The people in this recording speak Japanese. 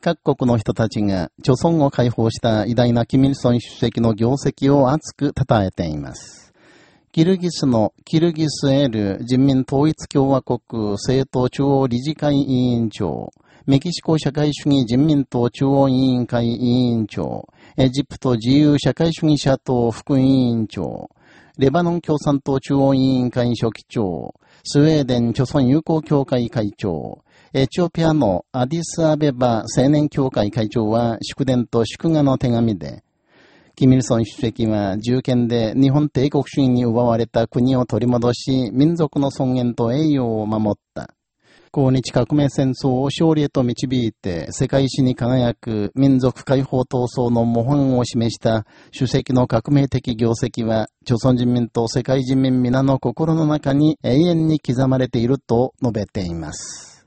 各国の人たちが、著村を解放した偉大なキミルソン主席の業績を熱く称えています。キルギスのキルギスエル人民統一共和国政党中央理事会委員長、メキシコ社会主義人民党中央委員会委員長、エジプト自由社会主義者党副委員長、レバノン共産党中央委員会書記長、スウェーデン朝鮮友好協会会長、エチオピアのアディス・アベバ青年協会会長は祝電と祝賀の手紙で、キミルソン主席は銃剣で日本帝国主義に奪われた国を取り戻し、民族の尊厳と栄誉を守った。抗日革命戦争を勝利へと導いて世界史に輝く民族解放闘争の模範を示した主席の革命的業績は、朝鮮人民と世界人民皆の心の中に永遠に刻まれていると述べています。